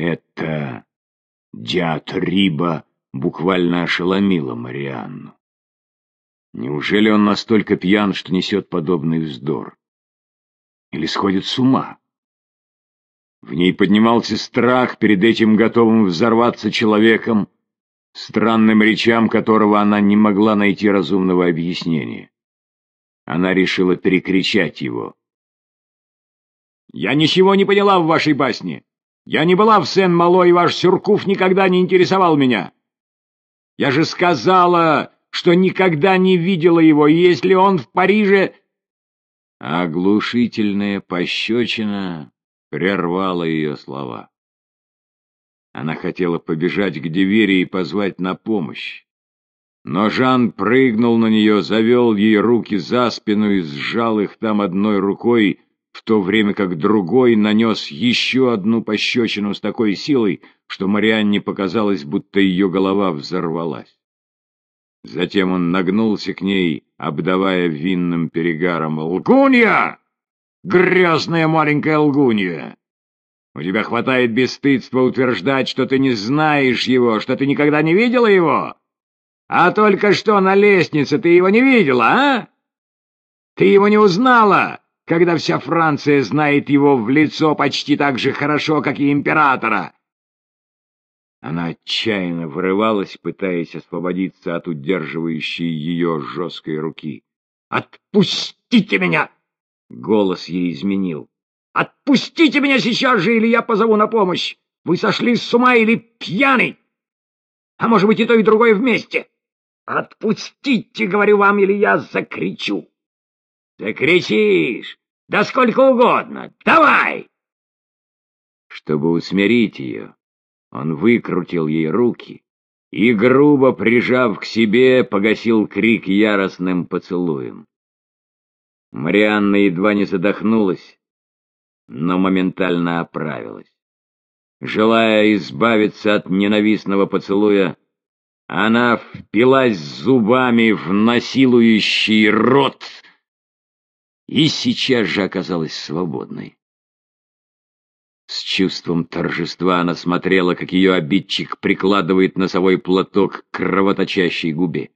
Это диатриба буквально ошеломила Марианну. Неужели он настолько пьян, что несет подобный вздор? Или сходит с ума? В ней поднимался страх перед этим готовым взорваться человеком, странным речам которого она не могла найти разумного объяснения. Она решила перекричать его. «Я ничего не поняла в вашей басне. Я не была в Сен-Мало, и ваш Сюркуф никогда не интересовал меня. Я же сказала, что никогда не видела его, и если он в Париже...» Оглушительная пощечина прервала ее слова. Она хотела побежать к двери и позвать на помощь. Но Жан прыгнул на нее, завел ей руки за спину и сжал их там одной рукой, в то время как другой нанес еще одну пощечину с такой силой, что Марианне показалось, будто ее голова взорвалась. Затем он нагнулся к ней, обдавая винным перегаром. «Лгунья! Грязная маленькая лгунья! У тебя хватает бесстыдства утверждать, что ты не знаешь его, что ты никогда не видела его? А только что на лестнице ты его не видела, а? Ты его не узнала, когда вся Франция знает его в лицо почти так же хорошо, как и императора?» Она отчаянно вырывалась, пытаясь освободиться от удерживающей ее жесткой руки. «Отпустите меня!» Голос ей изменил. «Отпустите меня сейчас же, или я позову на помощь! Вы сошли с ума или пьяный? А может быть и то, и другое вместе? Отпустите, говорю вам, или я закричу!» «Закричишь! Да сколько угодно! Давай!» Чтобы усмирить ее, он выкрутил ей руки и, грубо прижав к себе, погасил крик яростным поцелуем. Марианна едва не задохнулась, но моментально оправилась. Желая избавиться от ненавистного поцелуя, она впилась зубами в насилующий рот и сейчас же оказалась свободной. С чувством торжества она смотрела, как ее обидчик прикладывает носовой платок к кровоточащей губе.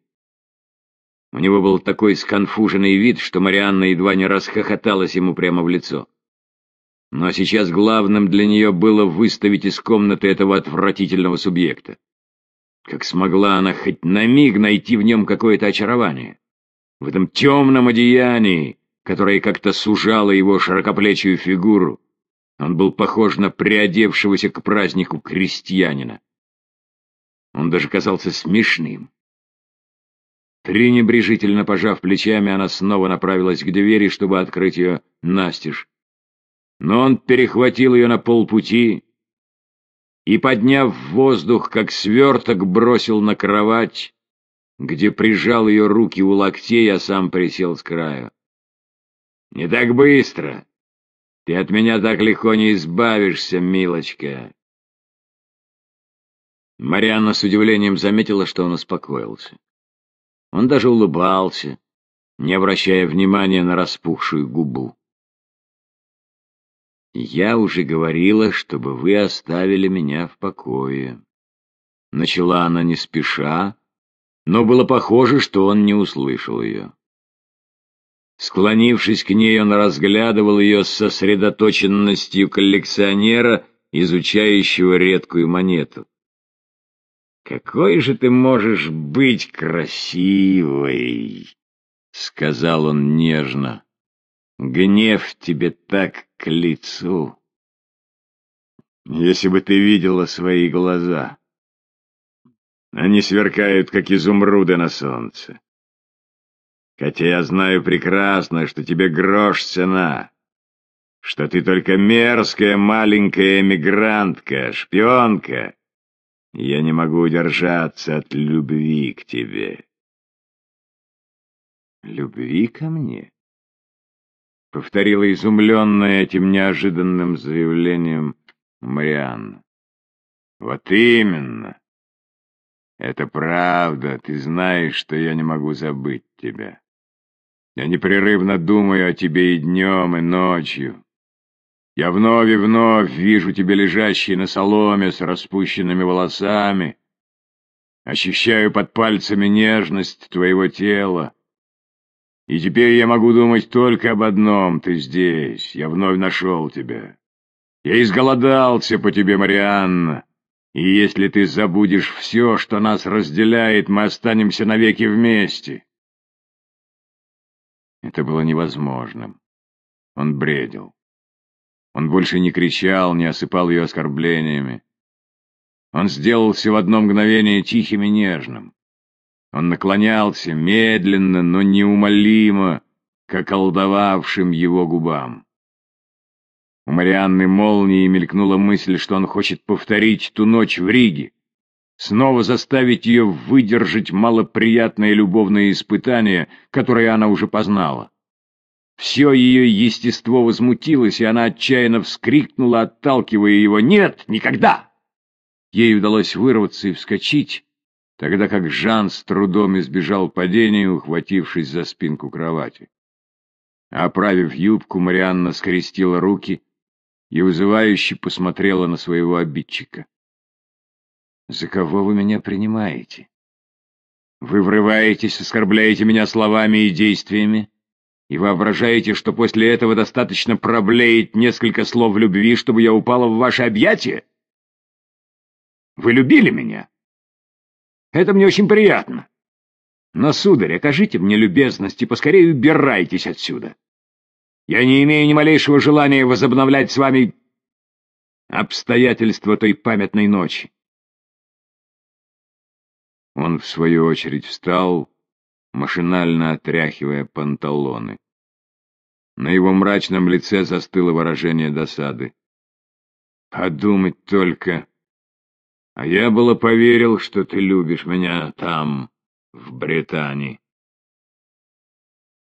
У него был такой сконфуженный вид, что Марианна едва не расхохоталась ему прямо в лицо. Но сейчас главным для нее было выставить из комнаты этого отвратительного субъекта. Как смогла она хоть на миг найти в нем какое-то очарование? В этом темном одеянии, которое как-то сужало его широкоплечью фигуру, он был похож на приодевшегося к празднику крестьянина. Он даже казался смешным. Пренебрежительно пожав плечами, она снова направилась к двери, чтобы открыть ее настежь. Но он перехватил ее на полпути и, подняв в воздух, как сверток, бросил на кровать, где прижал ее руки у локтей, а сам присел с краю. «Не так быстро!» Ты от меня так легко не избавишься, милочка. Марианна с удивлением заметила, что он успокоился. Он даже улыбался, не обращая внимания на распухшую губу. «Я уже говорила, чтобы вы оставили меня в покое». Начала она не спеша, но было похоже, что он не услышал ее. Склонившись к ней, он разглядывал ее с сосредоточенностью коллекционера, изучающего редкую монету. «Какой же ты можешь быть красивой!» — сказал он нежно. «Гнев тебе так к лицу! Если бы ты видела свои глаза! Они сверкают, как изумруды на солнце. Хотя я знаю прекрасно, что тебе грош цена, что ты только мерзкая маленькая эмигрантка, шпионка. Я не могу удержаться от любви к тебе. Любви ко мне? Повторила изумленная этим неожиданным заявлением Марианна. Вот именно. Это правда, ты знаешь, что я не могу забыть тебя. Я непрерывно думаю о тебе и днем, и ночью. Я вновь и вновь вижу тебя лежащей на соломе с распущенными волосами, ощущаю под пальцами нежность твоего тела. И теперь я могу думать только об одном — ты здесь, я вновь нашел тебя. Я изголодался по тебе, Марианна, и если ты забудешь все, что нас разделяет, мы останемся навеки вместе. Это было невозможным. Он бредил. Он больше не кричал, не осыпал ее оскорблениями. Он сделался в одно мгновение тихим и нежным. Он наклонялся медленно, но неумолимо, к околдовавшим его губам. У Марианны молнией мелькнула мысль, что он хочет повторить ту ночь в Риге, снова заставить ее выдержать малоприятное любовное испытание, которое она уже познала. Все ее естество возмутилось, и она отчаянно вскрикнула, отталкивая его. «Нет, никогда!» Ей удалось вырваться и вскочить, тогда как Жан с трудом избежал падения, ухватившись за спинку кровати. Оправив юбку, Марианна скрестила руки и вызывающе посмотрела на своего обидчика. «За кого вы меня принимаете? Вы врываетесь, оскорбляете меня словами и действиями?» И воображаете, что после этого достаточно проблеять несколько слов любви, чтобы я упала в ваше объятие? Вы любили меня? Это мне очень приятно. Но, сударь, окажите мне любезность и поскорее убирайтесь отсюда. Я не имею ни малейшего желания возобновлять с вами обстоятельства той памятной ночи. Он, в свою очередь, встал машинально отряхивая панталоны. На его мрачном лице застыло выражение досады. «Подумать только! А я было поверил, что ты любишь меня там, в Британии».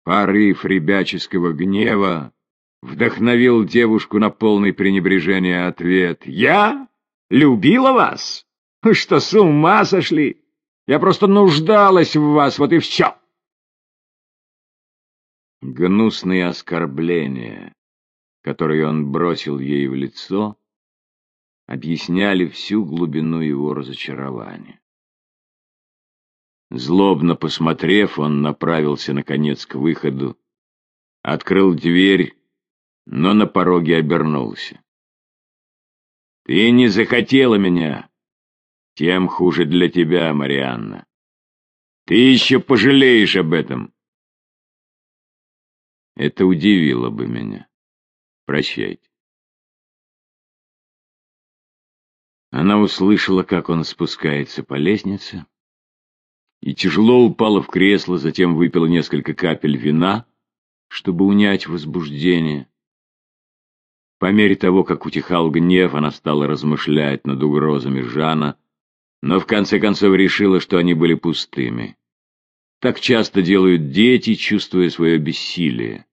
Порыв ребяческого гнева вдохновил девушку на полный пренебрежение ответ. «Я? Любила вас? Что, с ума сошли? Я просто нуждалась в вас, вот и все. Гнусные оскорбления, которые он бросил ей в лицо, объясняли всю глубину его разочарования. Злобно посмотрев, он направился, наконец, к выходу, открыл дверь, но на пороге обернулся. «Ты не захотела меня!» Тем хуже для тебя, Марианна. Ты еще пожалеешь об этом. Это удивило бы меня. Прощайте. Она услышала, как он спускается по лестнице, и тяжело упала в кресло, затем выпила несколько капель вина, чтобы унять возбуждение. По мере того, как утихал гнев, она стала размышлять над угрозами Жана, но в конце концов решила, что они были пустыми. Так часто делают дети, чувствуя свое бессилие.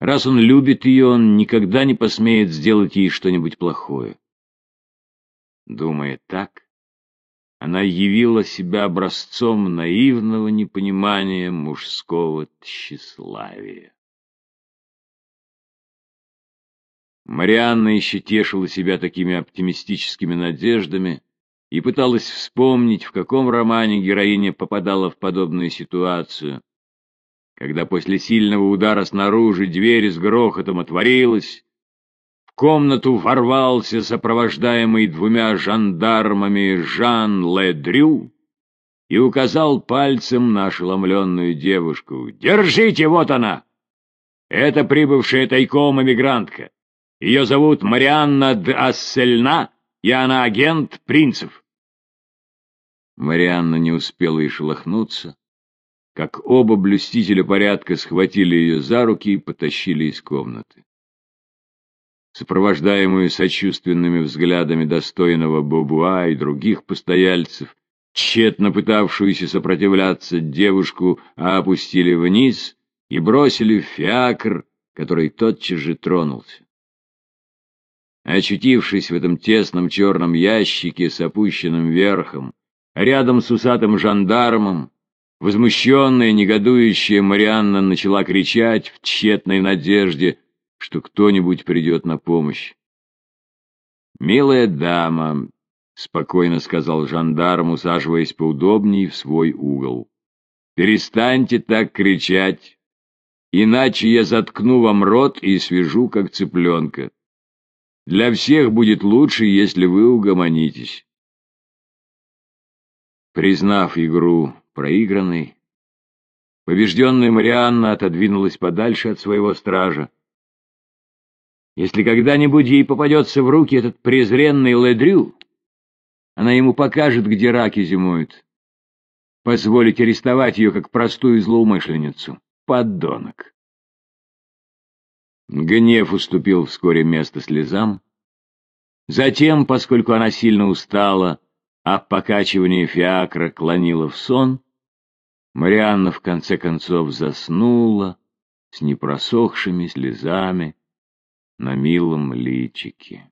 Раз он любит ее, он никогда не посмеет сделать ей что-нибудь плохое. Думая так, она явила себя образцом наивного непонимания мужского тщеславия. Марианна еще тешила себя такими оптимистическими надеждами, и пыталась вспомнить, в каком романе героиня попадала в подобную ситуацию. Когда после сильного удара снаружи дверь с грохотом отворилась, в комнату ворвался сопровождаемый двумя жандармами Жан Ледрю и указал пальцем на ошеломленную девушку. «Держите, вот она! Это прибывшая тайком эмигрантка. Ее зовут Марианна де и она агент принцев. Марианна не успела и шелохнуться, как оба блюстителя порядка схватили ее за руки и потащили из комнаты. Сопровождаемую сочувственными взглядами достойного Бобуа и других постояльцев, тщетно пытавшуюся сопротивляться девушку, опустили вниз и бросили в фиакр, который тотчас же тронулся. Очутившись в этом тесном черном ящике с опущенным верхом, Рядом с усатым жандармом, возмущенная, негодующая Марианна начала кричать в тщетной надежде, что кто-нибудь придет на помощь. «Милая дама», — спокойно сказал жандарм, усаживаясь поудобнее в свой угол, — «перестаньте так кричать, иначе я заткну вам рот и свяжу, как цыпленка. Для всех будет лучше, если вы угомонитесь». Признав игру проигранной, побежденная Марианна отодвинулась подальше от своего стража. Если когда-нибудь ей попадется в руки этот презренный Ледрю, она ему покажет, где раки зимуют. Позволить арестовать ее как простую злоумышленницу. Подонок. Гнев уступил вскоре место слезам. Затем, поскольку она сильно устала, а покачивание фиакра клонило в сон, Марианна в конце концов заснула с непросохшими слезами на милом личике.